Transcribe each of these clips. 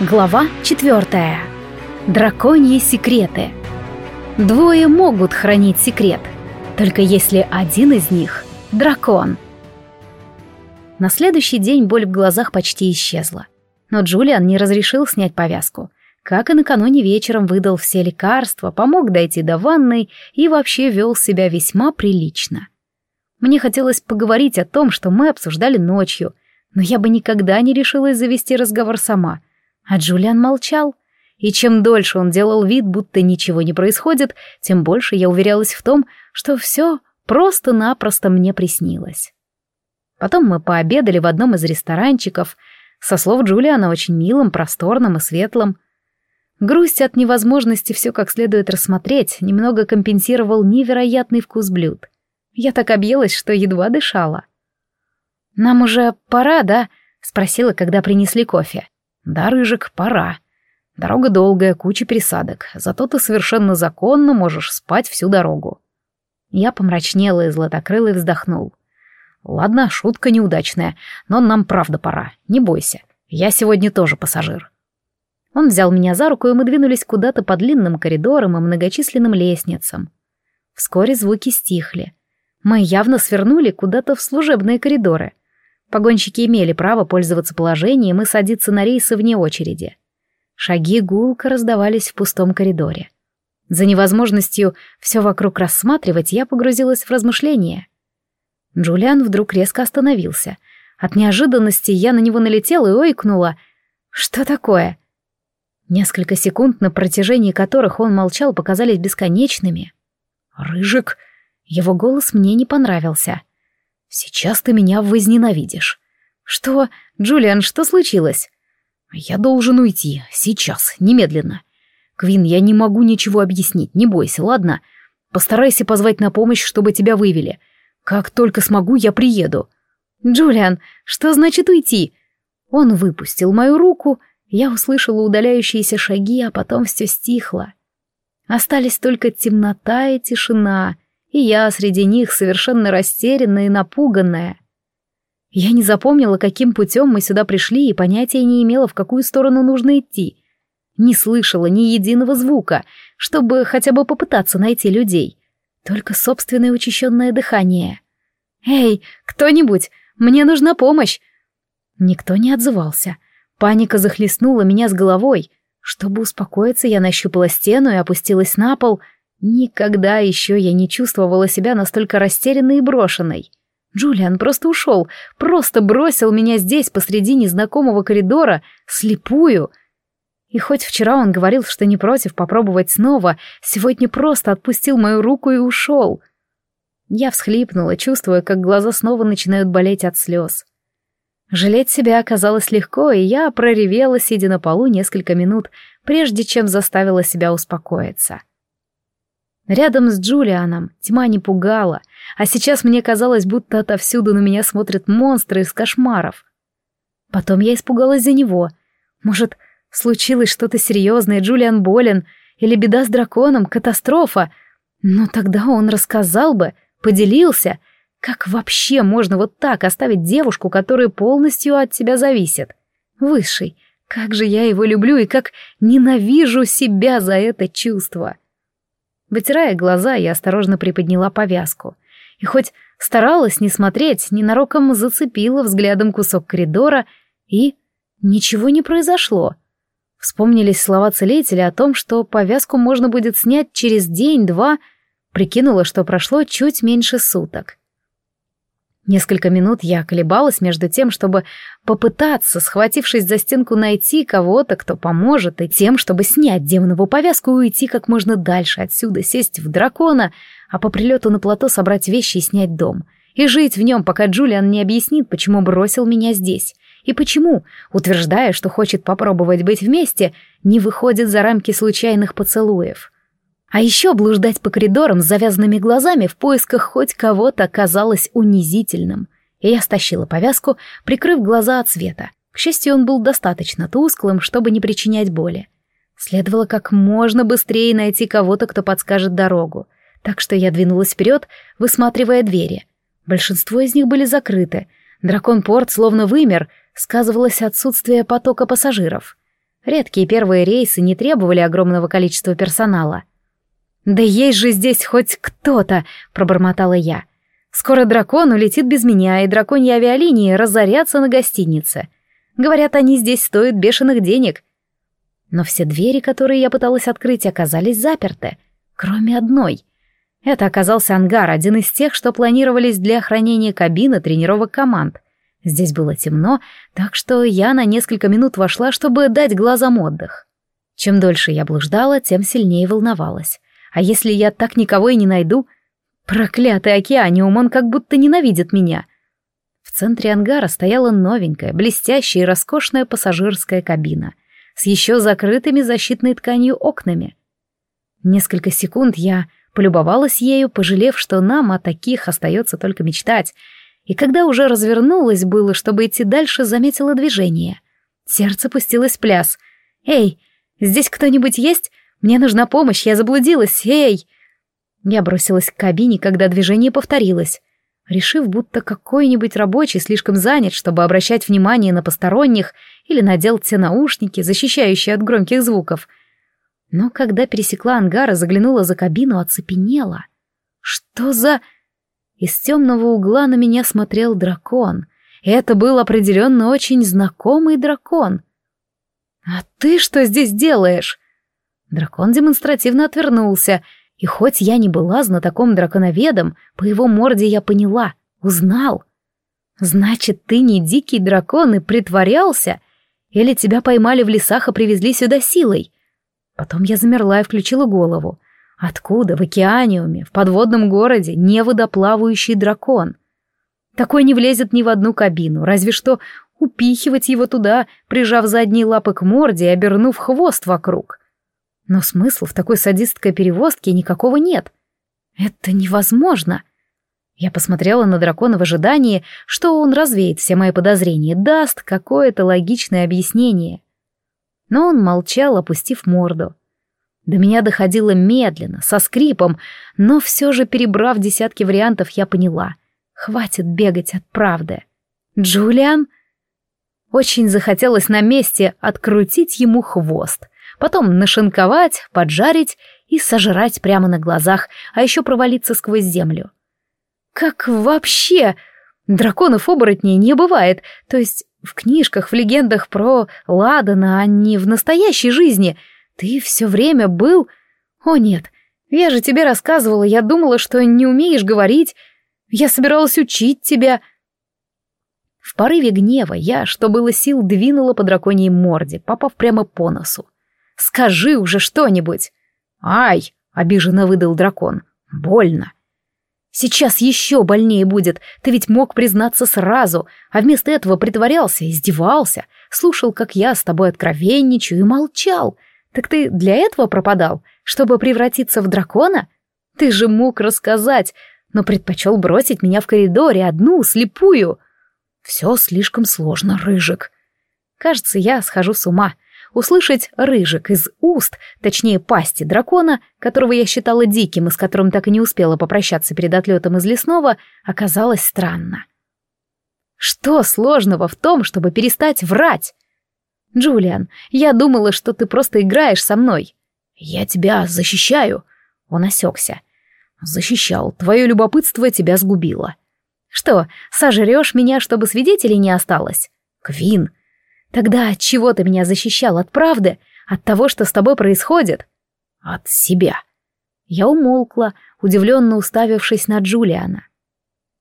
Глава четвертая. Драконьи секреты. Двое могут хранить секрет, только если один из них — дракон. На следующий день боль в глазах почти исчезла. Но Джулиан не разрешил снять повязку. Как и накануне вечером выдал все лекарства, помог дойти до ванной и вообще вел себя весьма прилично. Мне хотелось поговорить о том, что мы обсуждали ночью, но я бы никогда не решилась завести разговор сама — а Джулиан молчал. И чем дольше он делал вид, будто ничего не происходит, тем больше я уверялась в том, что все просто-напросто мне приснилось. Потом мы пообедали в одном из ресторанчиков, со слов Джулиана очень милым, просторным и светлым. Грусть от невозможности все как следует рассмотреть немного компенсировал невероятный вкус блюд. Я так объелась, что едва дышала. «Нам уже пора, да?» — спросила, когда принесли кофе. Да, Рыжик, пора. Дорога долгая, куча пересадок, зато ты совершенно законно можешь спать всю дорогу. Я помрачнела и златокрылый вздохнул. Ладно, шутка неудачная, но нам правда пора, не бойся. Я сегодня тоже пассажир. Он взял меня за руку, и мы двинулись куда-то по длинным коридорам и многочисленным лестницам. Вскоре звуки стихли. Мы явно свернули куда-то в служебные коридоры. Погонщики имели право пользоваться положением и садиться на рейсы вне очереди. Шаги гулко раздавались в пустом коридоре. За невозможностью все вокруг рассматривать я погрузилась в размышления. Джулиан вдруг резко остановился. От неожиданности я на него налетела и ойкнула. «Что такое?» Несколько секунд, на протяжении которых он молчал, показались бесконечными. «Рыжик!» Его голос мне не понравился. Сейчас ты меня возненавидишь. Что? Джулиан, что случилось? Я должен уйти. Сейчас, немедленно. Квин, я не могу ничего объяснить, не бойся, ладно? Постарайся позвать на помощь, чтобы тебя вывели. Как только смогу, я приеду. Джулиан, что значит уйти? Он выпустил мою руку, я услышала удаляющиеся шаги, а потом все стихло. Остались только темнота и тишина — и я среди них совершенно растерянная и напуганная. Я не запомнила, каким путем мы сюда пришли, и понятия не имела, в какую сторону нужно идти. Не слышала ни единого звука, чтобы хотя бы попытаться найти людей. Только собственное учащенное дыхание. «Эй, кто-нибудь, мне нужна помощь!» Никто не отзывался. Паника захлестнула меня с головой. Чтобы успокоиться, я нащупала стену и опустилась на пол — Никогда еще я не чувствовала себя настолько растерянной и брошенной. Джулиан просто ушел, просто бросил меня здесь посреди незнакомого коридора, слепую. И хоть вчера он говорил, что не против попробовать снова, сегодня просто отпустил мою руку и ушел. Я всхлипнула, чувствуя, как глаза снова начинают болеть от слез. Жалеть себя оказалось легко, и я проревела, сидя на полу несколько минут, прежде чем заставила себя успокоиться. Рядом с Джулианом тьма не пугала, а сейчас мне казалось, будто отовсюду на меня смотрят монстры из кошмаров. Потом я испугалась за него. Может, случилось что-то серьезное, Джулиан болен, или беда с драконом, катастрофа. Но тогда он рассказал бы, поделился. Как вообще можно вот так оставить девушку, которая полностью от тебя зависит? Высший, как же я его люблю и как ненавижу себя за это чувство. Вытирая глаза, я осторожно приподняла повязку. И хоть старалась не смотреть, ненароком зацепила взглядом кусок коридора, и ничего не произошло. Вспомнились слова целителя о том, что повязку можно будет снять через день-два, прикинула, что прошло чуть меньше суток. Несколько минут я колебалась между тем, чтобы попытаться, схватившись за стенку, найти кого-то, кто поможет, и тем, чтобы снять демонову повязку и уйти как можно дальше отсюда, сесть в дракона, а по прилету на плато собрать вещи и снять дом. И жить в нем, пока Джулиан не объяснит, почему бросил меня здесь. И почему, утверждая, что хочет попробовать быть вместе, не выходит за рамки случайных поцелуев. А еще блуждать по коридорам с завязанными глазами в поисках хоть кого-то казалось унизительным. И я стащила повязку, прикрыв глаза от света. К счастью, он был достаточно тусклым, чтобы не причинять боли. Следовало как можно быстрее найти кого-то, кто подскажет дорогу. Так что я двинулась вперед, высматривая двери. Большинство из них были закрыты. Дракон-порт словно вымер, сказывалось отсутствие потока пассажиров. Редкие первые рейсы не требовали огромного количества персонала. «Да есть же здесь хоть кто-то!» — пробормотала я. «Скоро дракон улетит без меня, и драконьи авиалинии разорятся на гостинице. Говорят, они здесь стоят бешеных денег. Но все двери, которые я пыталась открыть, оказались заперты, кроме одной. Это оказался ангар, один из тех, что планировались для хранения кабины тренировок команд. Здесь было темно, так что я на несколько минут вошла, чтобы дать глазам отдых. Чем дольше я блуждала, тем сильнее волновалась. А если я так никого и не найду? Проклятый океаниум, он как будто ненавидит меня. В центре ангара стояла новенькая, блестящая и роскошная пассажирская кабина с еще закрытыми защитной тканью окнами. Несколько секунд я полюбовалась ею, пожалев, что нам о таких остается только мечтать, и когда уже развернулась было, чтобы идти дальше, заметила движение. Сердце пустилось в пляс. «Эй, здесь кто-нибудь есть? Мне нужна помощь, я заблудилась, эй!» Я бросилась к кабине, когда движение повторилось. Решив, будто какой-нибудь рабочий слишком занят, чтобы обращать внимание на посторонних или надел те наушники, защищающие от громких звуков. Но когда пересекла ангар и заглянула за кабину, оцепенела. Что за... Из темного угла на меня смотрел дракон. И это был определенно очень знакомый дракон. «А ты что здесь делаешь?» Дракон демонстративно отвернулся, и хоть я не была знатоком драконоведом, по его морде я поняла, узнал. «Значит, ты не дикий дракон и притворялся? Или тебя поймали в лесах и привезли сюда силой?» Потом я замерла и включила голову. Откуда в океаниуме, в подводном городе, не водоплавающий дракон? Такой не влезет ни в одну кабину, разве что упихивать его туда, прижав задние лапы к морде и обернув хвост вокруг. Но смысла в такой садистской перевозке никакого нет. Это невозможно. Я посмотрела на дракона в ожидании, что он развеет все мои подозрения, даст какое-то логичное объяснение. Но он молчал, опустив морду. До меня доходило медленно, со скрипом, но все же, перебрав десятки вариантов, я поняла. Хватит бегать от правды. Джулиан? Очень захотелось на месте открутить ему хвост, потом нашинковать, поджарить и сожрать прямо на глазах, а еще провалиться сквозь землю. Как вообще? Драконов-оборотней не бывает, то есть в книжках, в легендах про Ладана, а не в настоящей жизни. Ты все время был... О нет, я же тебе рассказывала, я думала, что не умеешь говорить. Я собиралась учить тебя. В порыве гнева я, что было сил, двинула по драконьей морде, попав прямо по носу. «Скажи уже что-нибудь!» «Ай!» — обиженно выдал дракон. «Больно!» Сейчас еще больнее будет, ты ведь мог признаться сразу, а вместо этого притворялся, издевался, слушал, как я с тобой откровенничаю и молчал. Так ты для этого пропадал, чтобы превратиться в дракона? Ты же мог рассказать, но предпочел бросить меня в коридоре одну, слепую. Все слишком сложно, Рыжик. Кажется, я схожу с ума. Услышать рыжик из уст, точнее пасти дракона, которого я считала диким и с которым так и не успела попрощаться перед отлетом из лесного, оказалось странно. Что сложного в том, чтобы перестать врать? Джулиан, я думала, что ты просто играешь со мной. Я тебя защищаю. Он осекся. Защищал. Твое любопытство тебя сгубило. Что, сожрешь меня, чтобы свидетелей не осталось? Квин, Тогда от чего ты меня защищал? От правды? От того, что с тобой происходит? От себя. Я умолкла, удивленно уставившись на Джулиана.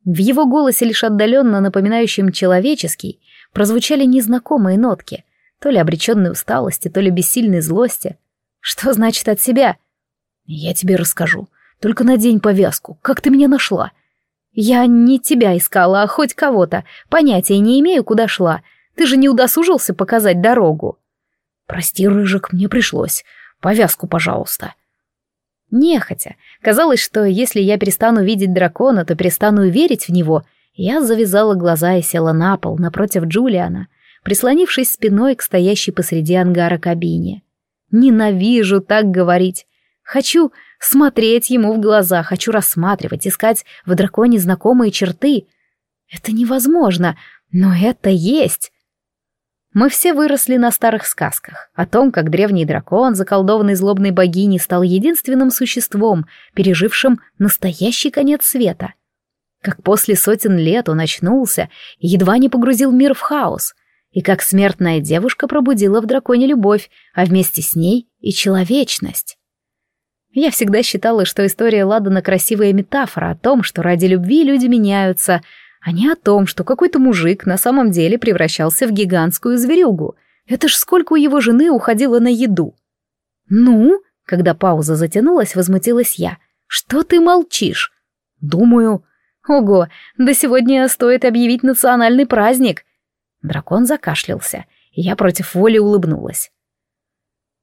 В его голосе, лишь отдаленно напоминающем человеческий, прозвучали незнакомые нотки, то ли обреченной усталости, то ли бессильной злости. Что значит от себя? Я тебе расскажу. Только надень повязку. Как ты меня нашла? Я не тебя искала, а хоть кого-то. Понятия не имею, куда шла. Ты же не удосужился показать дорогу. Прости, Рыжик, мне пришлось. Повязку, пожалуйста. Нехотя. Казалось, что если я перестану видеть дракона, то перестану верить в него. Я завязала глаза и села на пол напротив Джулиана, прислонившись спиной к стоящей посреди ангара кабине. Ненавижу так говорить. Хочу смотреть ему в глаза, хочу рассматривать, искать в драконе знакомые черты. Это невозможно, но это есть. Мы все выросли на старых сказках о том, как древний дракон, заколдованный злобной богиней, стал единственным существом, пережившим настоящий конец света. Как после сотен лет он очнулся и едва не погрузил мир в хаос, и как смертная девушка пробудила в драконе любовь, а вместе с ней и человечность. Я всегда считала, что история Ладана красивая метафора о том, что ради любви люди меняются — а не о том, что какой-то мужик на самом деле превращался в гигантскую зверюгу. Это ж сколько у его жены уходило на еду. «Ну?» — когда пауза затянулась, возмутилась я. «Что ты молчишь?» «Думаю...» «Ого, да сегодня стоит объявить национальный праздник!» Дракон закашлялся, и я против воли улыбнулась.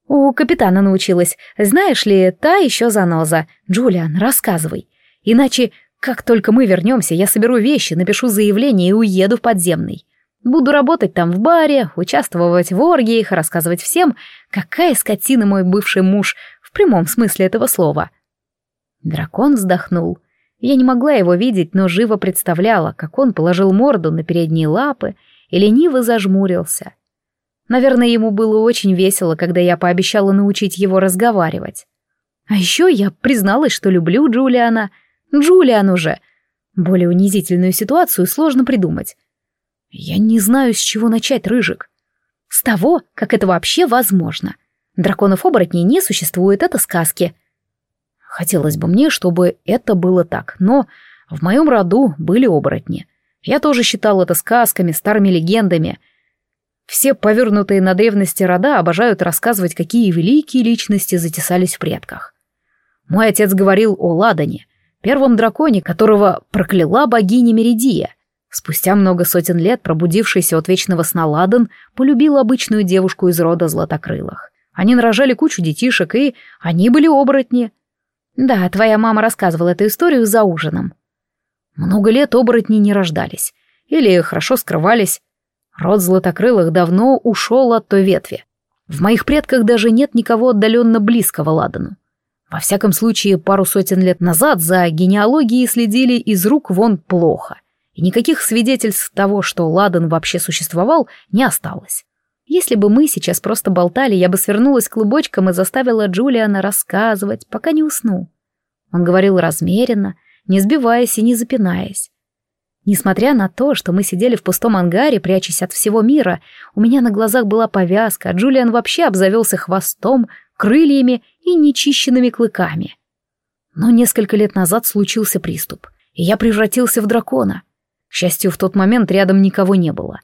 «У капитана научилась. Знаешь ли, та еще заноза. Джулиан, рассказывай. Иначе как только мы вернемся, я соберу вещи, напишу заявление и уеду в подземный. Буду работать там в баре, участвовать в оргиях, рассказывать всем, какая скотина мой бывший муж в прямом смысле этого слова. Дракон вздохнул. Я не могла его видеть, но живо представляла, как он положил морду на передние лапы и лениво зажмурился. Наверное, ему было очень весело, когда я пообещала научить его разговаривать. А еще я призналась, что люблю Джулиана — Джулиан уже. Более унизительную ситуацию сложно придумать. Я не знаю, с чего начать, Рыжик. С того, как это вообще возможно. Драконов-оборотней не существует, это сказки. Хотелось бы мне, чтобы это было так, но в моем роду были оборотни. Я тоже считал это сказками, старыми легендами. Все повернутые на древности рода обожают рассказывать, какие великие личности затесались в предках. Мой отец говорил о Ладане, первом драконе, которого прокляла богиня Меридия. Спустя много сотен лет пробудившийся от вечного сна Ладан полюбил обычную девушку из рода златокрылых. Они нарожали кучу детишек, и они были оборотни. Да, твоя мама рассказывала эту историю за ужином. Много лет оборотни не рождались. Или хорошо скрывались. Род златокрылых давно ушел от той ветви. В моих предках даже нет никого отдаленно близкого Ладану. Во всяком случае, пару сотен лет назад за генеалогией следили из рук вон плохо, и никаких свидетельств того, что Ладан вообще существовал, не осталось. Если бы мы сейчас просто болтали, я бы свернулась клубочком и заставила Джулиана рассказывать, пока не усну. Он говорил размеренно, не сбиваясь и не запинаясь. Несмотря на то, что мы сидели в пустом ангаре, прячась от всего мира, у меня на глазах была повязка, а Джулиан вообще обзавелся хвостом, крыльями и нечищенными клыками. Но несколько лет назад случился приступ, и я превратился в дракона. К счастью, в тот момент рядом никого не было.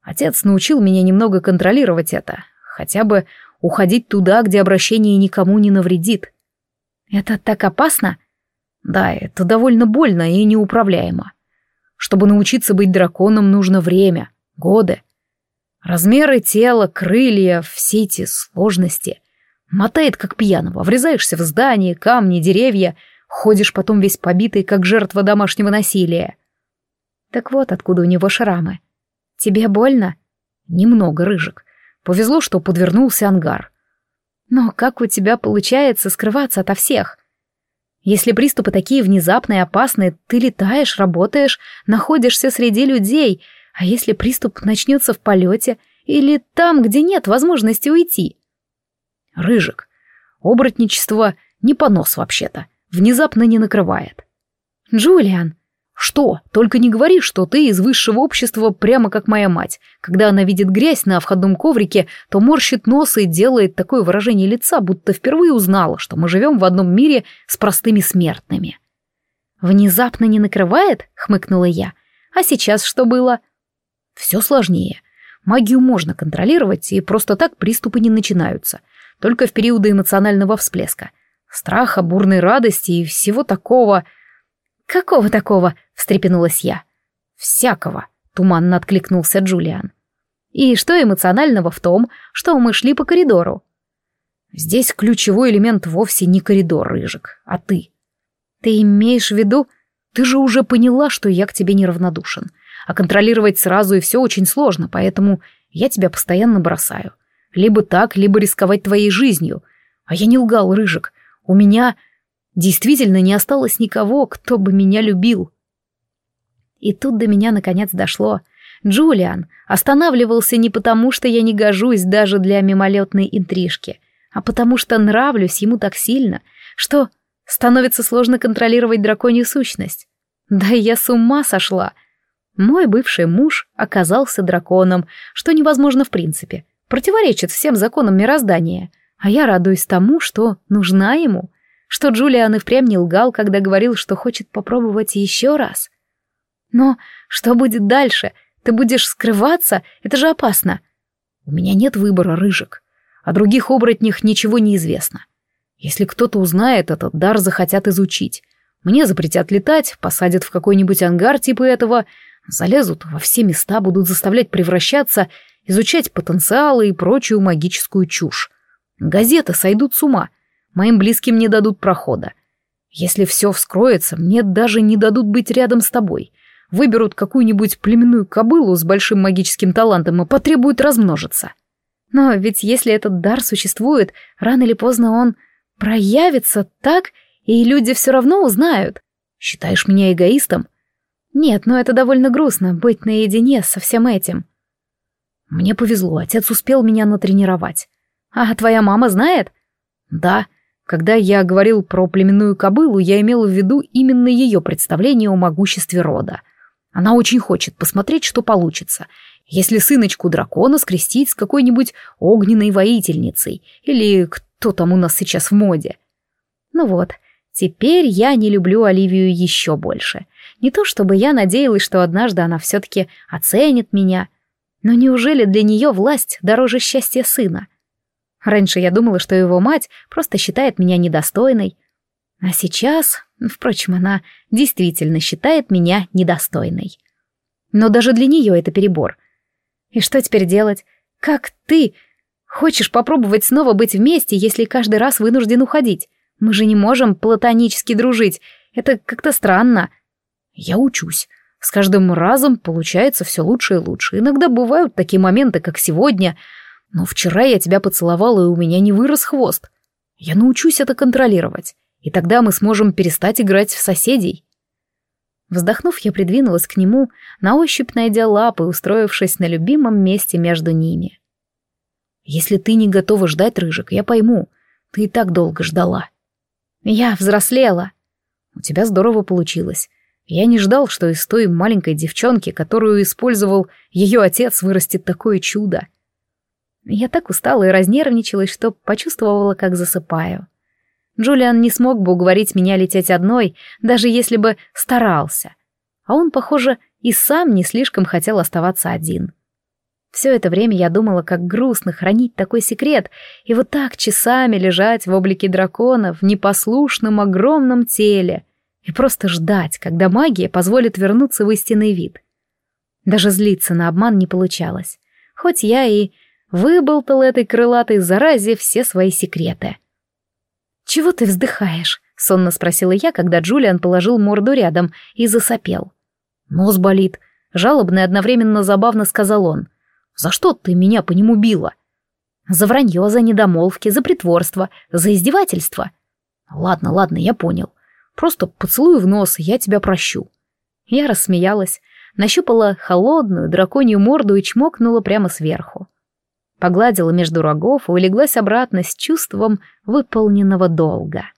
Отец научил меня немного контролировать это, хотя бы уходить туда, где обращение никому не навредит. Это так опасно? Да, это довольно больно и неуправляемо. Чтобы научиться быть драконом, нужно время, годы. Размеры тела, крылья, все эти сложности. Мотает, как пьяного, врезаешься в здание, камни, деревья, ходишь потом весь побитый, как жертва домашнего насилия. Так вот откуда у него шрамы. Тебе больно? Немного, Рыжик. Повезло, что подвернулся ангар. Но как у тебя получается скрываться ото всех? Если приступы такие внезапные, опасные, ты летаешь, работаешь, находишься среди людей, а если приступ начнется в полете или там, где нет возможности уйти? Рыжик. Оборотничество не понос вообще-то. Внезапно не накрывает. Джулиан. Что? Только не говори, что ты из высшего общества прямо как моя мать. Когда она видит грязь на входном коврике, то морщит нос и делает такое выражение лица, будто впервые узнала, что мы живем в одном мире с простыми смертными. «Внезапно не накрывает?» — хмыкнула я. «А сейчас что было?» «Все сложнее. Магию можно контролировать, и просто так приступы не начинаются только в периоды эмоционального всплеска. Страха, бурной радости и всего такого... «Какого такого?» — встрепенулась я. «Всякого», — туманно откликнулся Джулиан. «И что эмоционального в том, что мы шли по коридору?» «Здесь ключевой элемент вовсе не коридор, Рыжик, а ты». «Ты имеешь в виду...» «Ты же уже поняла, что я к тебе неравнодушен. А контролировать сразу и все очень сложно, поэтому я тебя постоянно бросаю. Либо так, либо рисковать твоей жизнью. А я не лгал, Рыжик. У меня действительно не осталось никого, кто бы меня любил. И тут до меня наконец дошло. Джулиан останавливался не потому, что я не гожусь даже для мимолетной интрижки, а потому что нравлюсь ему так сильно, что становится сложно контролировать драконью сущность. Да я с ума сошла. Мой бывший муж оказался драконом, что невозможно в принципе, противоречит всем законам мироздания, а я радуюсь тому, что нужна ему, что Джулиан и впрямь не лгал, когда говорил, что хочет попробовать еще раз. Но что будет дальше? Ты будешь скрываться? Это же опасно. У меня нет выбора, Рыжик. О других оборотнях ничего не известно. Если кто-то узнает, этот дар захотят изучить. Мне запретят летать, посадят в какой-нибудь ангар типа этого, залезут во все места, будут заставлять превращаться, изучать потенциалы и прочую магическую чушь. Газеты сойдут с ума, моим близким не дадут прохода. Если все вскроется, мне даже не дадут быть рядом с тобой. Выберут какую-нибудь племенную кобылу с большим магическим талантом и потребуют размножиться. Но ведь если этот дар существует, рано или поздно он проявится так, и люди все равно узнают. Считаешь меня эгоистом? Нет, но это довольно грустно, быть наедине со всем этим. Мне повезло, отец успел меня натренировать. А твоя мама знает? Да. Когда я говорил про племенную кобылу, я имел в виду именно ее представление о могуществе рода. Она очень хочет посмотреть, что получится, если сыночку дракона скрестить с какой-нибудь огненной воительницей, или кто там у нас сейчас в моде. Ну вот, теперь я не люблю Оливию еще больше. Не то чтобы я надеялась, что однажды она все-таки оценит меня, но неужели для нее власть дороже счастья сына? Раньше я думала, что его мать просто считает меня недостойной. А сейчас, впрочем, она действительно считает меня недостойной. Но даже для нее это перебор. И что теперь делать? Как ты хочешь попробовать снова быть вместе, если каждый раз вынужден уходить? Мы же не можем платонически дружить. Это как-то странно. Я учусь. С каждым разом получается все лучше и лучше. Иногда бывают такие моменты, как сегодня — но вчера я тебя поцеловала, и у меня не вырос хвост. Я научусь это контролировать, и тогда мы сможем перестать играть в соседей. Вздохнув, я придвинулась к нему, на ощупь найдя лапы, устроившись на любимом месте между ними. «Если ты не готова ждать, Рыжик, я пойму. Ты и так долго ждала». «Я взрослела». «У тебя здорово получилось. Я не ждал, что из той маленькой девчонки, которую использовал ее отец, вырастет такое чудо. Я так устала и разнервничалась, что почувствовала, как засыпаю. Джулиан не смог бы уговорить меня лететь одной, даже если бы старался. А он, похоже, и сам не слишком хотел оставаться один. Все это время я думала, как грустно хранить такой секрет и вот так часами лежать в облике дракона в непослушном огромном теле и просто ждать, когда магия позволит вернуться в истинный вид. Даже злиться на обман не получалось. Хоть я и выболтал этой крылатой заразе все свои секреты. «Чего ты вздыхаешь?» — сонно спросила я, когда Джулиан положил морду рядом и засопел. «Нос болит», — жалобно и одновременно забавно сказал он. «За что ты меня по нему била?» «За вранье, за недомолвки, за притворство, за издевательство». «Ладно, ладно, я понял. Просто поцелуй в нос, я тебя прощу». Я рассмеялась, нащупала холодную драконью морду и чмокнула прямо сверху погладила между рогов и улеглась обратно с чувством выполненного долга.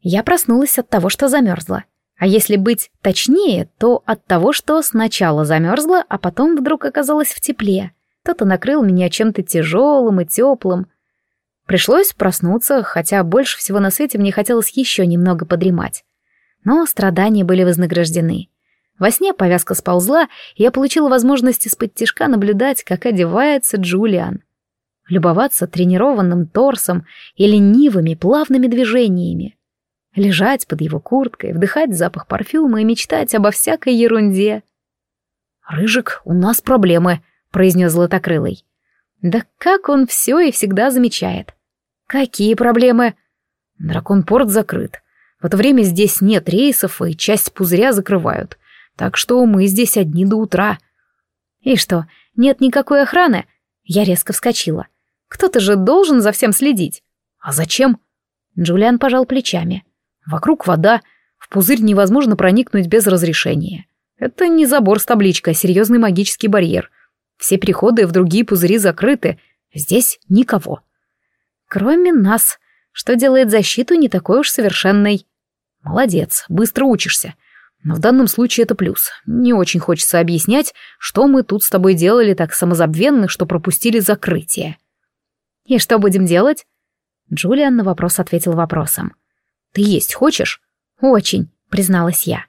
Я проснулась от того, что замерзла. А если быть точнее, то от того, что сначала замерзла, а потом вдруг оказалась в тепле. Кто-то накрыл меня чем-то тяжелым и теплым. Пришлось проснуться, хотя больше всего на свете мне хотелось еще немного подремать. Но страдания были вознаграждены. Во сне повязка сползла, и я получила возможность из-под тишка наблюдать, как одевается Джулиан. Любоваться тренированным торсом и ленивыми плавными движениями. Лежать под его курткой, вдыхать запах парфюма и мечтать обо всякой ерунде. «Рыжик, у нас проблемы», — произнес Златокрылый. «Да как он все и всегда замечает». «Какие проблемы?» «Драконпорт закрыт. В это время здесь нет рейсов, и часть пузыря закрывают. Так что мы здесь одни до утра. И что, нет никакой охраны? Я резко вскочила. Кто-то же должен за всем следить. А зачем? Джулиан пожал плечами. Вокруг вода, в пузырь невозможно проникнуть без разрешения. Это не забор с табличкой, а серьезный магический барьер. Все переходы в другие пузыри закрыты. Здесь никого. Кроме нас, что делает защиту не такой уж совершенной. Молодец, быстро учишься. Но в данном случае это плюс. Не очень хочется объяснять, что мы тут с тобой делали так самозабвенно, что пропустили закрытие. И что будем делать? Джулиан на вопрос ответил вопросом. Ты есть хочешь? Очень, призналась я.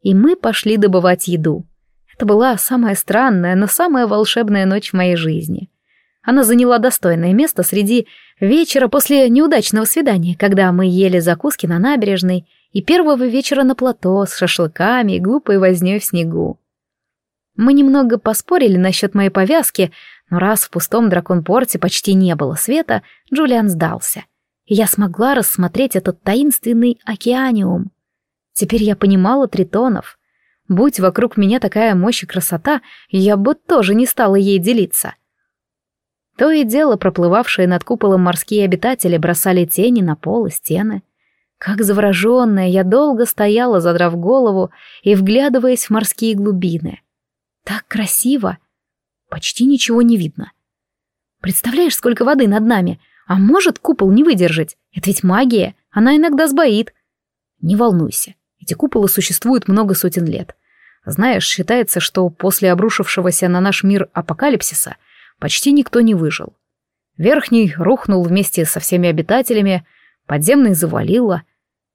И мы пошли добывать еду. Это была самая странная, но самая волшебная ночь в моей жизни. Она заняла достойное место среди вечера после неудачного свидания, когда мы ели закуски на набережной, и первого вечера на плато с шашлыками и глупой вознёй в снегу. Мы немного поспорили насчет моей повязки, но раз в пустом дракон-порте почти не было света, Джулиан сдался. Я смогла рассмотреть этот таинственный океаниум. Теперь я понимала тритонов. Будь вокруг меня такая мощь и красота, я бы тоже не стала ей делиться. То и дело проплывавшие над куполом морские обитатели бросали тени на пол и стены. Как завороженная, я долго стояла, задрав голову и вглядываясь в морские глубины. Так красиво! Почти ничего не видно. Представляешь, сколько воды над нами? А может купол не выдержать? Это ведь магия, она иногда сбоит. Не волнуйся, эти куполы существуют много сотен лет. Знаешь, считается, что после обрушившегося на наш мир апокалипсиса почти никто не выжил. Верхний рухнул вместе со всеми обитателями, подземный завалило,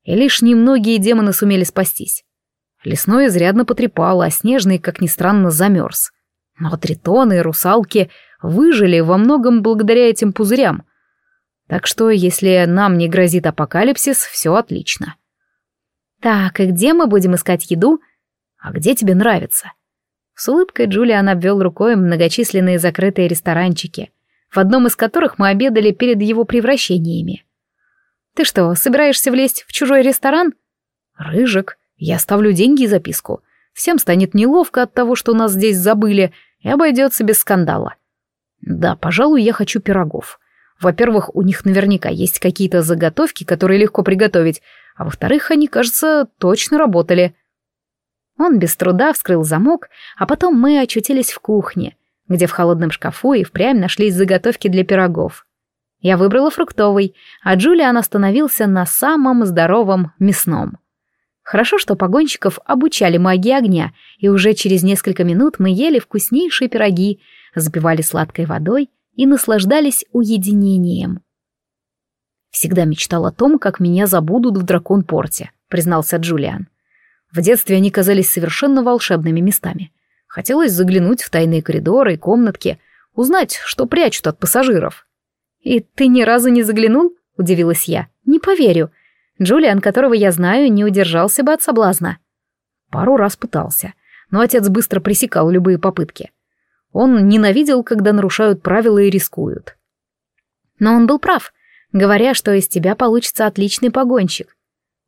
и лишь немногие демоны сумели спастись. Лесной изрядно потрепало, а снежный, как ни странно, замерз. Но тритоны и русалки выжили во многом благодаря этим пузырям. Так что, если нам не грозит апокалипсис, все отлично. Так, и где мы будем искать еду? А где тебе нравится? С улыбкой Джулиан обвел рукой многочисленные закрытые ресторанчики, в одном из которых мы обедали перед его превращениями. Ты что, собираешься влезть в чужой ресторан? Рыжик, я ставлю деньги и записку. Всем станет неловко от того, что нас здесь забыли, и обойдется без скандала. Да, пожалуй, я хочу пирогов. Во-первых, у них наверняка есть какие-то заготовки, которые легко приготовить, а во-вторых, они, кажется, точно работали. Он без труда вскрыл замок, а потом мы очутились в кухне, где в холодном шкафу и впрямь нашлись заготовки для пирогов. Я выбрала фруктовый, а Джулиан остановился на самом здоровом мясном. Хорошо, что погонщиков обучали магии огня, и уже через несколько минут мы ели вкуснейшие пироги, запивали сладкой водой и наслаждались уединением. «Всегда мечтал о том, как меня забудут в дракон-порте», — признался Джулиан. «В детстве они казались совершенно волшебными местами. Хотелось заглянуть в тайные коридоры и комнатки, узнать, что прячут от пассажиров». «И ты ни разу не заглянул?» — удивилась я. «Не поверю. Джулиан, которого я знаю, не удержался бы от соблазна». Пару раз пытался, но отец быстро пресекал любые попытки. Он ненавидел, когда нарушают правила и рискуют. Но он был прав, говоря, что из тебя получится отличный погонщик.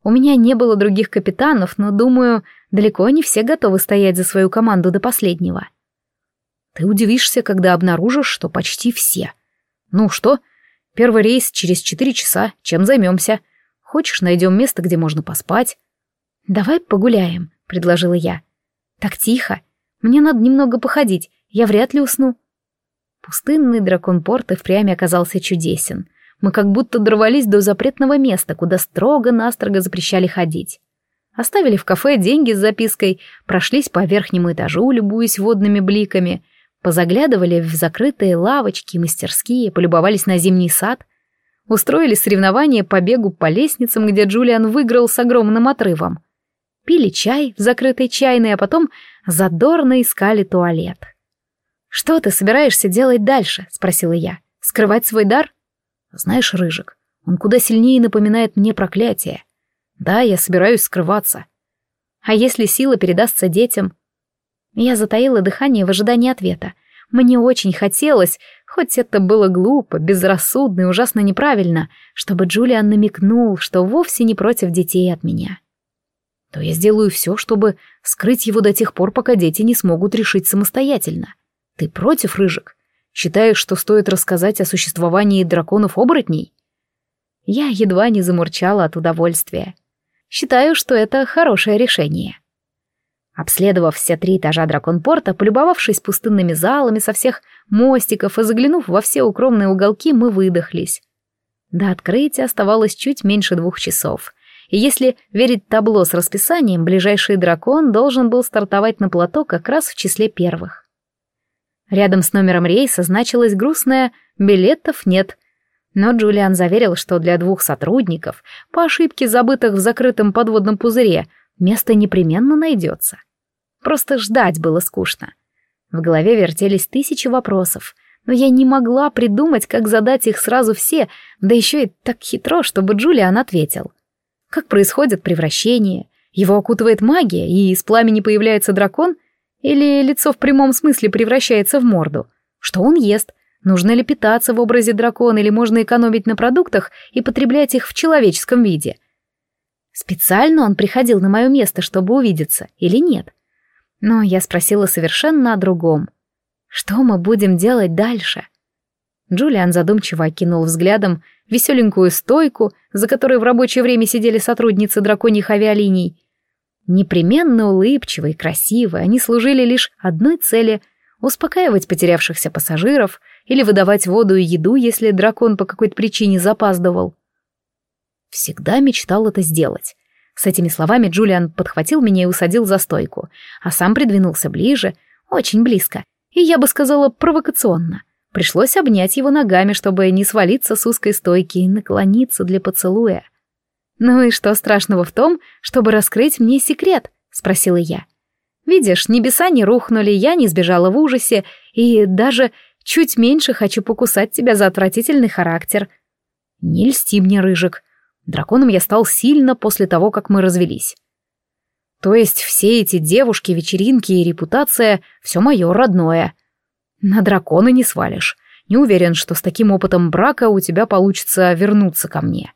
У меня не было других капитанов, но, думаю, далеко не все готовы стоять за свою команду до последнего. Ты удивишься, когда обнаружишь, что почти все — «Ну что? Первый рейс через четыре часа. Чем займемся? Хочешь, найдем место, где можно поспать?» «Давай погуляем», — предложила я. «Так тихо. Мне надо немного походить. Я вряд ли усну». Пустынный дракон порта впрямь оказался чудесен. Мы как будто дорвались до запретного места, куда строго-настрого запрещали ходить. Оставили в кафе деньги с запиской, прошлись по верхнему этажу, любуясь водными бликами, Позаглядывали в закрытые лавочки и мастерские, полюбовались на зимний сад, устроили соревнования по бегу по лестницам, где Джулиан выиграл с огромным отрывом. Пили чай в закрытой чайной, а потом задорно искали туалет. «Что ты собираешься делать дальше?» — спросила я. «Скрывать свой дар?» «Знаешь, Рыжик, он куда сильнее напоминает мне проклятие. Да, я собираюсь скрываться. А если сила передастся детям?» Я затаила дыхание в ожидании ответа. Мне очень хотелось, хоть это было глупо, безрассудно и ужасно неправильно, чтобы Джулиан намекнул, что вовсе не против детей от меня. То я сделаю все, чтобы скрыть его до тех пор, пока дети не смогут решить самостоятельно. Ты против, Рыжик? Считаешь, что стоит рассказать о существовании драконов-оборотней? Я едва не замурчала от удовольствия. Считаю, что это хорошее решение. Обследовав все три этажа драконпорта, полюбовавшись пустынными залами со всех мостиков и заглянув во все укромные уголки, мы выдохлись. До открытия оставалось чуть меньше двух часов. И если верить табло с расписанием, ближайший дракон должен был стартовать на плато как раз в числе первых. Рядом с номером рейса значилось грустное «билетов нет», но Джулиан заверил, что для двух сотрудников, по ошибке забытых в закрытом подводном пузыре, место непременно найдется. Просто ждать было скучно. В голове вертелись тысячи вопросов, но я не могла придумать, как задать их сразу все, да еще и так хитро, чтобы Джулиан ответил. Как происходит превращение? Его окутывает магия, и из пламени появляется дракон? Или лицо в прямом смысле превращается в морду? Что он ест? Нужно ли питаться в образе дракона или можно экономить на продуктах и потреблять их в человеческом виде? Специально он приходил на мое место, чтобы увидеться, или нет? Но я спросила совершенно о другом. Что мы будем делать дальше? Джулиан задумчиво окинул взглядом веселенькую стойку, за которой в рабочее время сидели сотрудницы драконьих авиалиний. Непременно улыбчивые красивые, они служили лишь одной цели — успокаивать потерявшихся пассажиров — или выдавать воду и еду, если дракон по какой-то причине запаздывал. Всегда мечтал это сделать. С этими словами Джулиан подхватил меня и усадил за стойку, а сам придвинулся ближе, очень близко, и я бы сказала провокационно. Пришлось обнять его ногами, чтобы не свалиться с узкой стойки и наклониться для поцелуя. «Ну и что страшного в том, чтобы раскрыть мне секрет?» — спросила я. «Видишь, небеса не рухнули, я не сбежала в ужасе, и даже Чуть меньше хочу покусать тебя за отвратительный характер. Не льсти мне, Рыжик. Драконом я стал сильно после того, как мы развелись. То есть все эти девушки, вечеринки и репутация — все мое родное. На дракона не свалишь. Не уверен, что с таким опытом брака у тебя получится вернуться ко мне.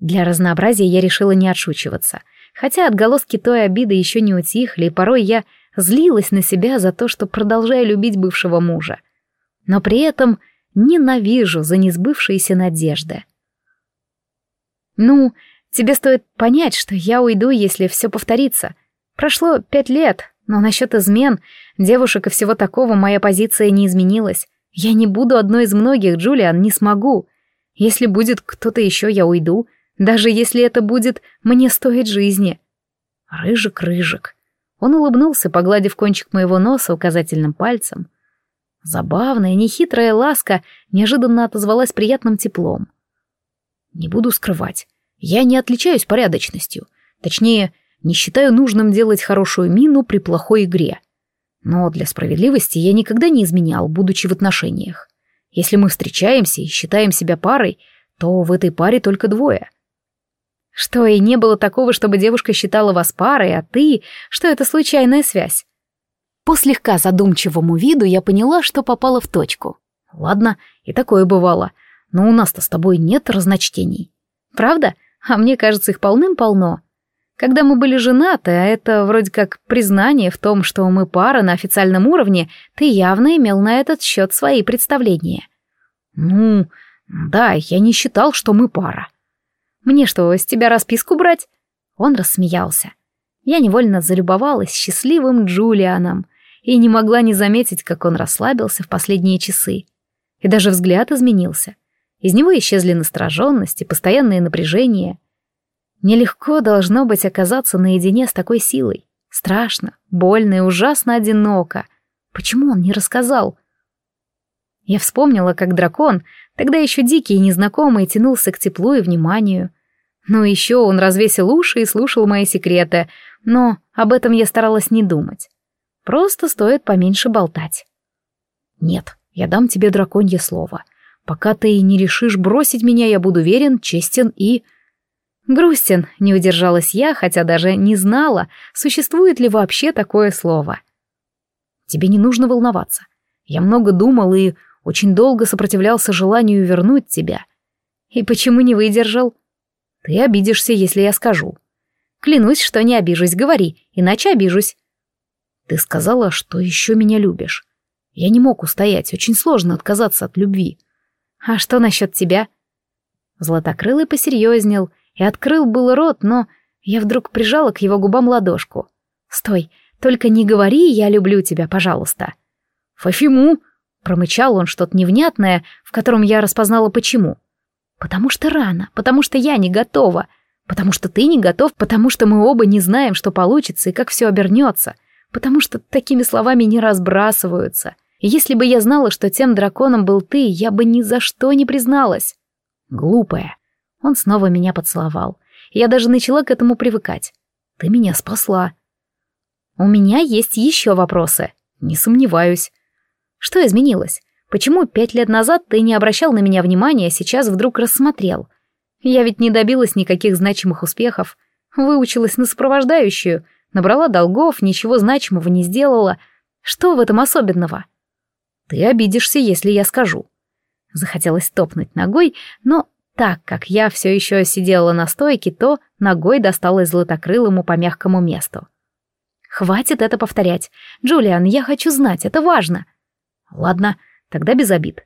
Для разнообразия я решила не отшучиваться. Хотя отголоски той обиды еще не утихли, и порой я злилась на себя за то, что продолжаю любить бывшего мужа. Но при этом ненавижу за несбывшиеся надежды. «Ну, тебе стоит понять, что я уйду, если все повторится. Прошло пять лет, но насчет измен, девушек и всего такого моя позиция не изменилась. Я не буду одной из многих, Джулиан, не смогу. Если будет кто-то еще, я уйду, даже если это будет мне стоить жизни. Рыжик-рыжик. Он улыбнулся, погладив кончик моего носа указательным пальцем. Забавная, нехитрая ласка неожиданно отозвалась приятным теплом. Не буду скрывать, я не отличаюсь порядочностью. Точнее, не считаю нужным делать хорошую мину при плохой игре. Но для справедливости я никогда не изменял, будучи в отношениях. Если мы встречаемся и считаем себя парой, то в этой паре только двое — что и не было такого, чтобы девушка считала вас парой, а ты, что это случайная связь. По слегка задумчивому виду я поняла, что попала в точку. Ладно, и такое бывало, но у нас-то с тобой нет разночтений. Правда? А мне кажется, их полным-полно. Когда мы были женаты, а это вроде как признание в том, что мы пара на официальном уровне, ты явно имел на этот счет свои представления. Ну, да, я не считал, что мы пара. Мне что, с тебя расписку брать?» Он рассмеялся. Я невольно залюбовалась счастливым Джулианом и не могла не заметить, как он расслабился в последние часы. И даже взгляд изменился. Из него исчезли настороженность и постоянное напряжение. Нелегко должно быть оказаться наедине с такой силой. Страшно, больно и ужасно одиноко. Почему он не рассказал? Я вспомнила, как дракон, тогда еще дикий и незнакомый, тянулся к теплу и вниманию, ну еще он развесил уши и слушал мои секреты, но об этом я старалась не думать. Просто стоит поменьше болтать. Нет, я дам тебе драконье слово. Пока ты не решишь бросить меня, я буду верен, честен и... Грустен, не удержалась я, хотя даже не знала, существует ли вообще такое слово. Тебе не нужно волноваться. Я много думал и очень долго сопротивлялся желанию вернуть тебя. И почему не выдержал? Ты обидишься, если я скажу. Клянусь, что не обижусь, говори, иначе обижусь. Ты сказала, что еще меня любишь. Я не мог устоять, очень сложно отказаться от любви. А что насчет тебя? Златокрылый посерьезнел и открыл был рот, но я вдруг прижала к его губам ладошку. Стой, только не говори «я люблю тебя», пожалуйста. Фафиму, промычал он что-то невнятное, в котором я распознала почему. Потому что рано, потому что я не готова, потому что ты не готов, потому что мы оба не знаем, что получится и как все обернется, потому что такими словами не разбрасываются. И если бы я знала, что тем драконом был ты, я бы ни за что не призналась. Глупая. Он снова меня поцеловал. Я даже начала к этому привыкать. Ты меня спасла. У меня есть еще вопросы. Не сомневаюсь. Что изменилось? Почему пять лет назад ты не обращал на меня внимания, а сейчас вдруг рассмотрел? Я ведь не добилась никаких значимых успехов. Выучилась на сопровождающую, набрала долгов, ничего значимого не сделала. Что в этом особенного? Ты обидишься, если я скажу. Захотелось топнуть ногой, но так как я все еще сидела на стойке, то ногой досталась златокрылому по мягкому месту. Хватит это повторять. Джулиан, я хочу знать, это важно. Ладно, тогда без обид.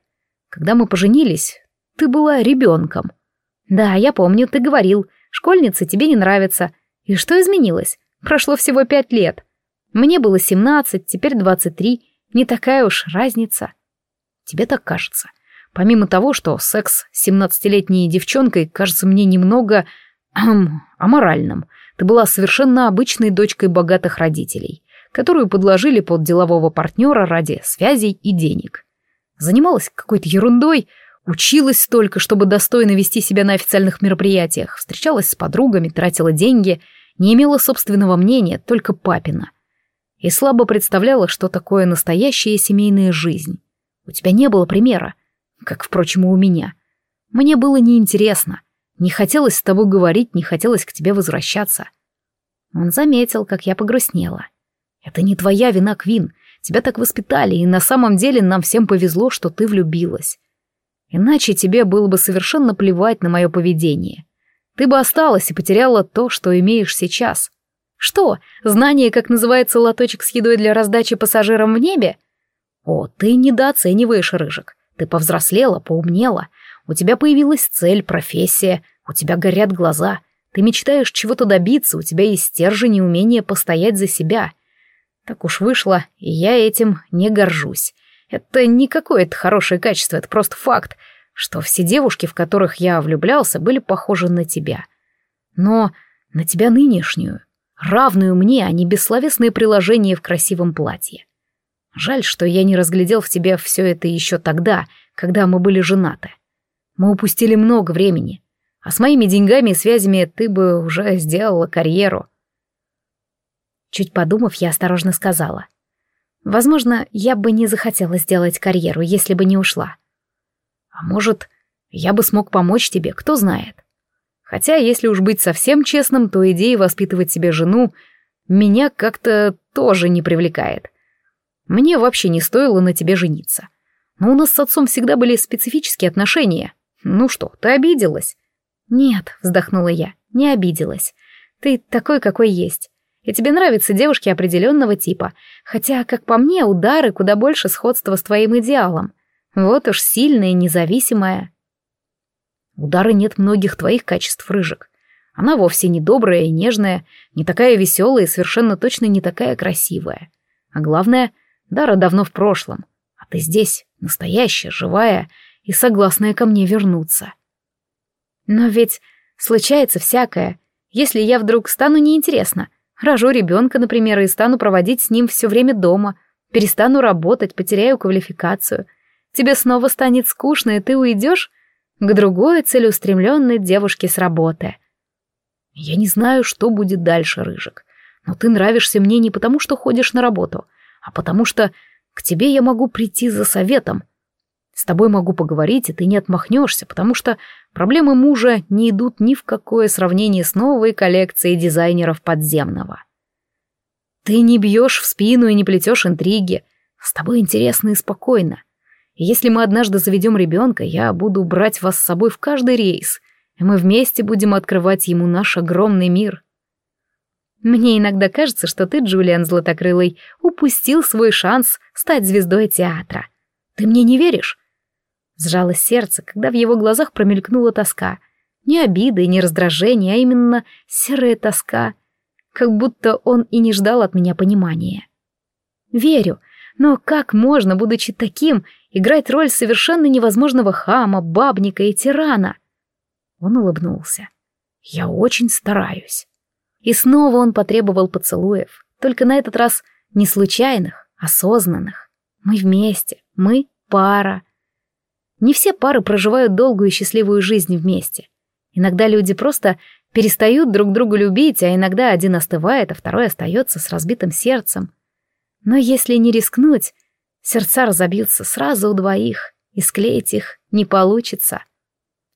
Когда мы поженились, ты была ребенком. Да, я помню, ты говорил, школьница тебе не нравится. И что изменилось? Прошло всего пять лет. Мне было семнадцать, теперь двадцать три. Не такая уж разница. Тебе так кажется. Помимо того, что секс с семнадцатилетней девчонкой кажется мне немного... Эм, аморальным, ты была совершенно обычной дочкой богатых родителей, которую подложили под делового партнера ради связей и денег. Занималась какой-то ерундой, училась столько, чтобы достойно вести себя на официальных мероприятиях, встречалась с подругами, тратила деньги, не имела собственного мнения, только папина. И слабо представляла, что такое настоящая семейная жизнь. У тебя не было примера, как, впрочем, и у меня. Мне было неинтересно. Не хотелось с тобой говорить, не хотелось к тебе возвращаться. Он заметил, как я погрустнела. Это не твоя вина, Квин. Тебя так воспитали, и на самом деле нам всем повезло, что ты влюбилась. Иначе тебе было бы совершенно плевать на мое поведение. Ты бы осталась и потеряла то, что имеешь сейчас. Что, знание, как называется лоточек с едой для раздачи пассажирам в небе? О, ты недооцениваешь, Рыжик. Ты повзрослела, поумнела. У тебя появилась цель, профессия, у тебя горят глаза. Ты мечтаешь чего-то добиться, у тебя есть стержень и умение постоять за себя. Так уж вышло, и я этим не горжусь. Это не какое-то хорошее качество, это просто факт, что все девушки, в которых я влюблялся, были похожи на тебя. Но на тебя нынешнюю, равную мне, а не бессловесное приложение в красивом платье. Жаль, что я не разглядел в тебе все это еще тогда, когда мы были женаты. Мы упустили много времени, а с моими деньгами и связями ты бы уже сделала карьеру. Чуть подумав, я осторожно сказала. Возможно, я бы не захотела сделать карьеру, если бы не ушла. А может, я бы смог помочь тебе, кто знает. Хотя, если уж быть совсем честным, то идея воспитывать себе жену меня как-то тоже не привлекает. Мне вообще не стоило на тебе жениться. Но у нас с отцом всегда были специфические отношения. Ну что, ты обиделась? Нет, вздохнула я, не обиделась. Ты такой, какой есть. И тебе нравятся девушки определенного типа. Хотя, как по мне, удары куда больше сходства с твоим идеалом. Вот уж сильная и независимая. Удары нет многих твоих качеств, Рыжик. Она вовсе не добрая и нежная, не такая веселая и совершенно точно не такая красивая. А главное, Дара давно в прошлом. А ты здесь, настоящая, живая и согласная ко мне вернуться. Но ведь случается всякое. Если я вдруг стану неинтересна, рожу ребенка, например, и стану проводить с ним все время дома, перестану работать, потеряю квалификацию, тебе снова станет скучно, и ты уйдешь к другой целеустремленной девушке с работы. Я не знаю, что будет дальше, Рыжик, но ты нравишься мне не потому, что ходишь на работу, а потому что к тебе я могу прийти за советом, с тобой могу поговорить, и ты не отмахнешься, потому что проблемы мужа не идут ни в какое сравнение с новой коллекцией дизайнеров подземного. Ты не бьешь в спину и не плетешь интриги. С тобой интересно и спокойно. Если мы однажды заведем ребенка, я буду брать вас с собой в каждый рейс, и мы вместе будем открывать ему наш огромный мир. Мне иногда кажется, что ты, Джулиан Златокрылый, упустил свой шанс стать звездой театра. Ты мне не веришь? Сжалось сердце, когда в его глазах промелькнула тоска. Не обида и не раздражение, а именно серая тоска. как будто он и не ждал от меня понимания. Верю, но как можно, будучи таким, играть роль совершенно невозможного хама, бабника и тирана? Он улыбнулся. Я очень стараюсь. И снова он потребовал поцелуев, только на этот раз не случайных, осознанных. Мы вместе, мы пара. Не все пары проживают долгую и счастливую жизнь вместе. Иногда люди просто перестают друг друга любить, а иногда один остывает, а второй остается с разбитым сердцем. Но если не рискнуть, сердца разобьются сразу у двоих, и склеить их не получится.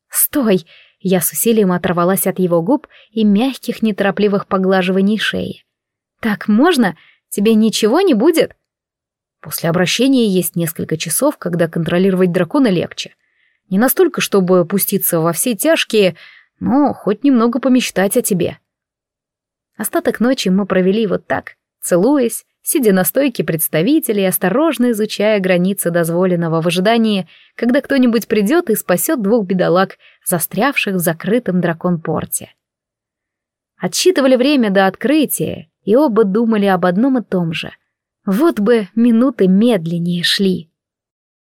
«Стой!» Я с усилием оторвалась от его губ и мягких, неторопливых поглаживаний шеи. «Так можно? Тебе ничего не будет?» После обращения есть несколько часов, когда контролировать дракона легче. Не настолько, чтобы пуститься во все тяжкие, но хоть немного помечтать о тебе. Остаток ночи мы провели вот так, целуясь, сидя на стойке представителей, осторожно изучая границы дозволенного в ожидании, когда кто-нибудь придет и спасет двух бедолаг, застрявших в закрытом дракон-порте. Отсчитывали время до открытия, и оба думали об одном и том же — вот бы минуты медленнее шли.